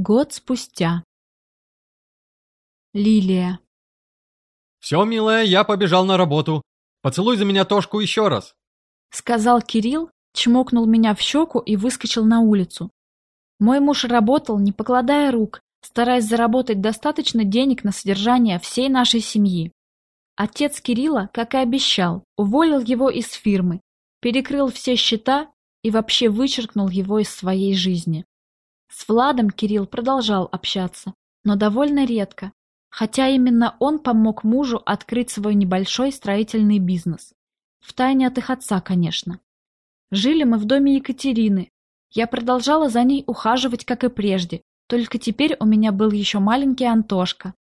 Год спустя. Лилия. «Все, милая, я побежал на работу. Поцелуй за меня Тошку еще раз», — сказал Кирилл, чмокнул меня в щеку и выскочил на улицу. Мой муж работал, не покладая рук, стараясь заработать достаточно денег на содержание всей нашей семьи. Отец Кирилла, как и обещал, уволил его из фирмы, перекрыл все счета и вообще вычеркнул его из своей жизни. С Владом Кирилл продолжал общаться, но довольно редко, хотя именно он помог мужу открыть свой небольшой строительный бизнес. Втайне от их отца, конечно. Жили мы в доме Екатерины. Я продолжала за ней ухаживать, как и прежде, только теперь у меня был еще маленький Антошка.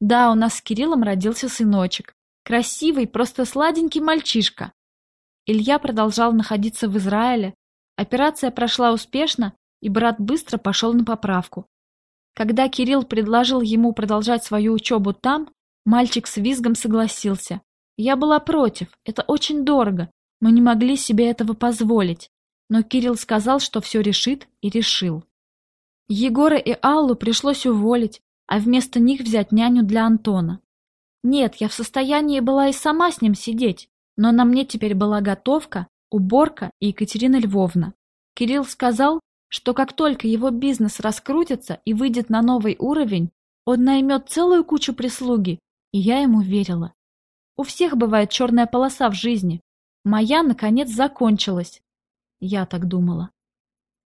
Да, у нас с Кириллом родился сыночек. Красивый, просто сладенький мальчишка. Илья продолжал находиться в Израиле. Операция прошла успешно, и брат быстро пошел на поправку. Когда Кирилл предложил ему продолжать свою учебу там, мальчик с визгом согласился. Я была против, это очень дорого, мы не могли себе этого позволить. Но Кирилл сказал, что все решит, и решил. Егора и Аллу пришлось уволить, а вместо них взять няню для Антона. Нет, я в состоянии была и сама с ним сидеть, но на мне теперь была готовка, уборка и Екатерина Львовна. Кирилл сказал, что как только его бизнес раскрутится и выйдет на новый уровень, он наймет целую кучу прислуги, и я ему верила. У всех бывает черная полоса в жизни. Моя, наконец, закончилась. Я так думала.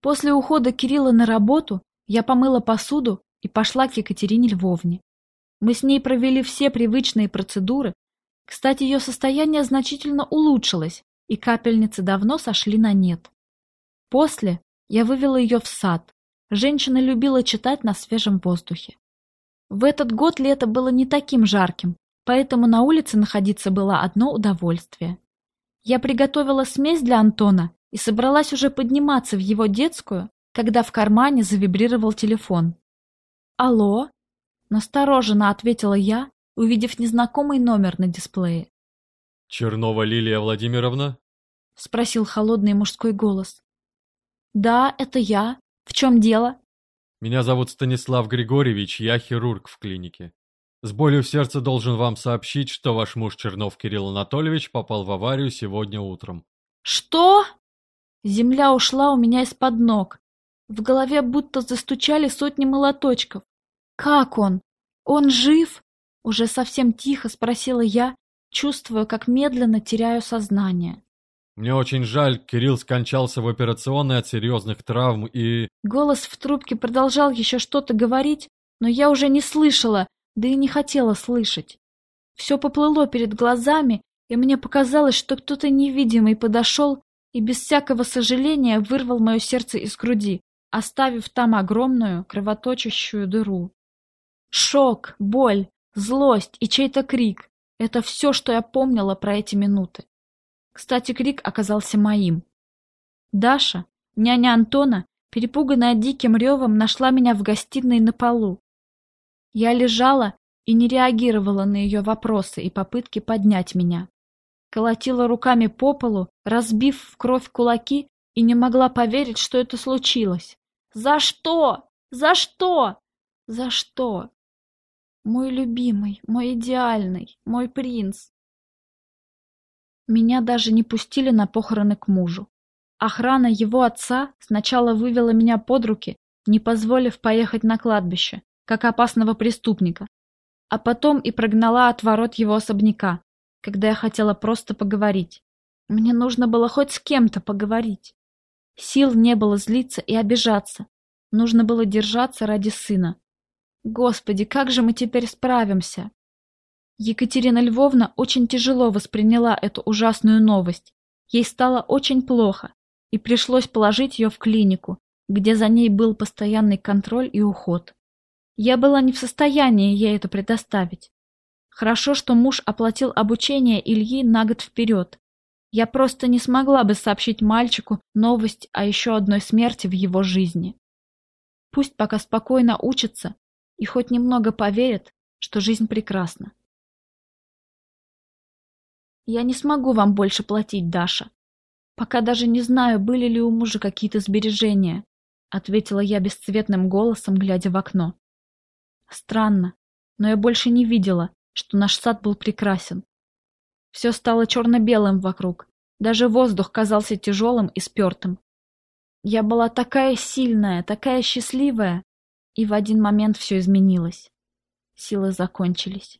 После ухода Кирилла на работу я помыла посуду и пошла к Екатерине Львовне. Мы с ней провели все привычные процедуры. Кстати, ее состояние значительно улучшилось, и капельницы давно сошли на нет. После я вывела ее в сад. Женщина любила читать на свежем воздухе. В этот год лето было не таким жарким, поэтому на улице находиться было одно удовольствие. Я приготовила смесь для Антона и собралась уже подниматься в его детскую, когда в кармане завибрировал телефон. «Алло?» – настороженно ответила я, увидев незнакомый номер на дисплее. «Чернова Лилия Владимировна?» – спросил холодный мужской голос. «Да, это я. В чем дело?» «Меня зовут Станислав Григорьевич, я хирург в клинике. С болью в сердце должен вам сообщить, что ваш муж Чернов Кирилл Анатольевич попал в аварию сегодня утром». «Что?» Земля ушла у меня из-под ног. В голове будто застучали сотни молоточков. «Как он? Он жив?» Уже совсем тихо спросила я, чувствуя, как медленно теряю сознание. Мне очень жаль, Кирилл скончался в операционной от серьезных травм и... Голос в трубке продолжал еще что-то говорить, но я уже не слышала, да и не хотела слышать. Все поплыло перед глазами, и мне показалось, что кто-то невидимый подошел и без всякого сожаления вырвал мое сердце из груди, оставив там огромную кровоточащую дыру. Шок, боль, злость и чей-то крик — это все, что я помнила про эти минуты. Кстати, крик оказался моим. Даша, няня Антона, перепуганная диким ревом, нашла меня в гостиной на полу. Я лежала и не реагировала на ее вопросы и попытки поднять меня. Колотила руками по полу, разбив в кровь кулаки, и не могла поверить, что это случилось. «За что? За что? За что?» Мой любимый, мой идеальный, мой принц. Меня даже не пустили на похороны к мужу. Охрана его отца сначала вывела меня под руки, не позволив поехать на кладбище, как опасного преступника, а потом и прогнала от ворот его особняка, когда я хотела просто поговорить. Мне нужно было хоть с кем-то поговорить. Сил не было злиться и обижаться. Нужно было держаться ради сына. Господи, как же мы теперь справимся? Екатерина Львовна очень тяжело восприняла эту ужасную новость. Ей стало очень плохо, и пришлось положить ее в клинику, где за ней был постоянный контроль и уход. Я была не в состоянии ей это предоставить. Хорошо, что муж оплатил обучение Ильи на год вперед. Я просто не смогла бы сообщить мальчику новость о еще одной смерти в его жизни. Пусть пока спокойно учится и хоть немного поверит, что жизнь прекрасна. Я не смогу вам больше платить, Даша. Пока даже не знаю, были ли у мужа какие-то сбережения. ответила я бесцветным голосом, глядя в окно. Странно, но я больше не видела, что наш сад был прекрасен. Все стало черно-белым вокруг, даже воздух казался тяжелым и спертым. Я была такая сильная, такая счастливая, и в один момент все изменилось. Силы закончились.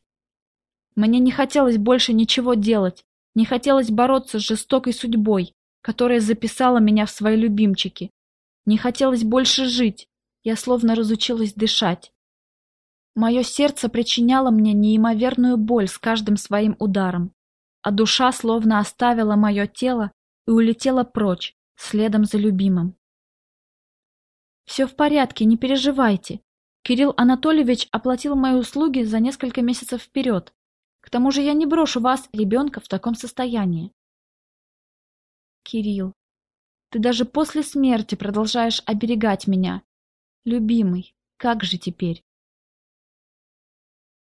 Мне не хотелось больше ничего делать, не хотелось бороться с жестокой судьбой, которая записала меня в свои любимчики. Не хотелось больше жить, я словно разучилась дышать. Мое сердце причиняло мне неимоверную боль с каждым своим ударом, а душа словно оставила мое тело и улетела прочь, следом за любимым. «Все в порядке, не переживайте. Кирилл Анатольевич оплатил мои услуги за несколько месяцев вперед. Тому же я не брошу вас, ребенка, в таком состоянии». «Кирилл, ты даже после смерти продолжаешь оберегать меня. Любимый, как же теперь?»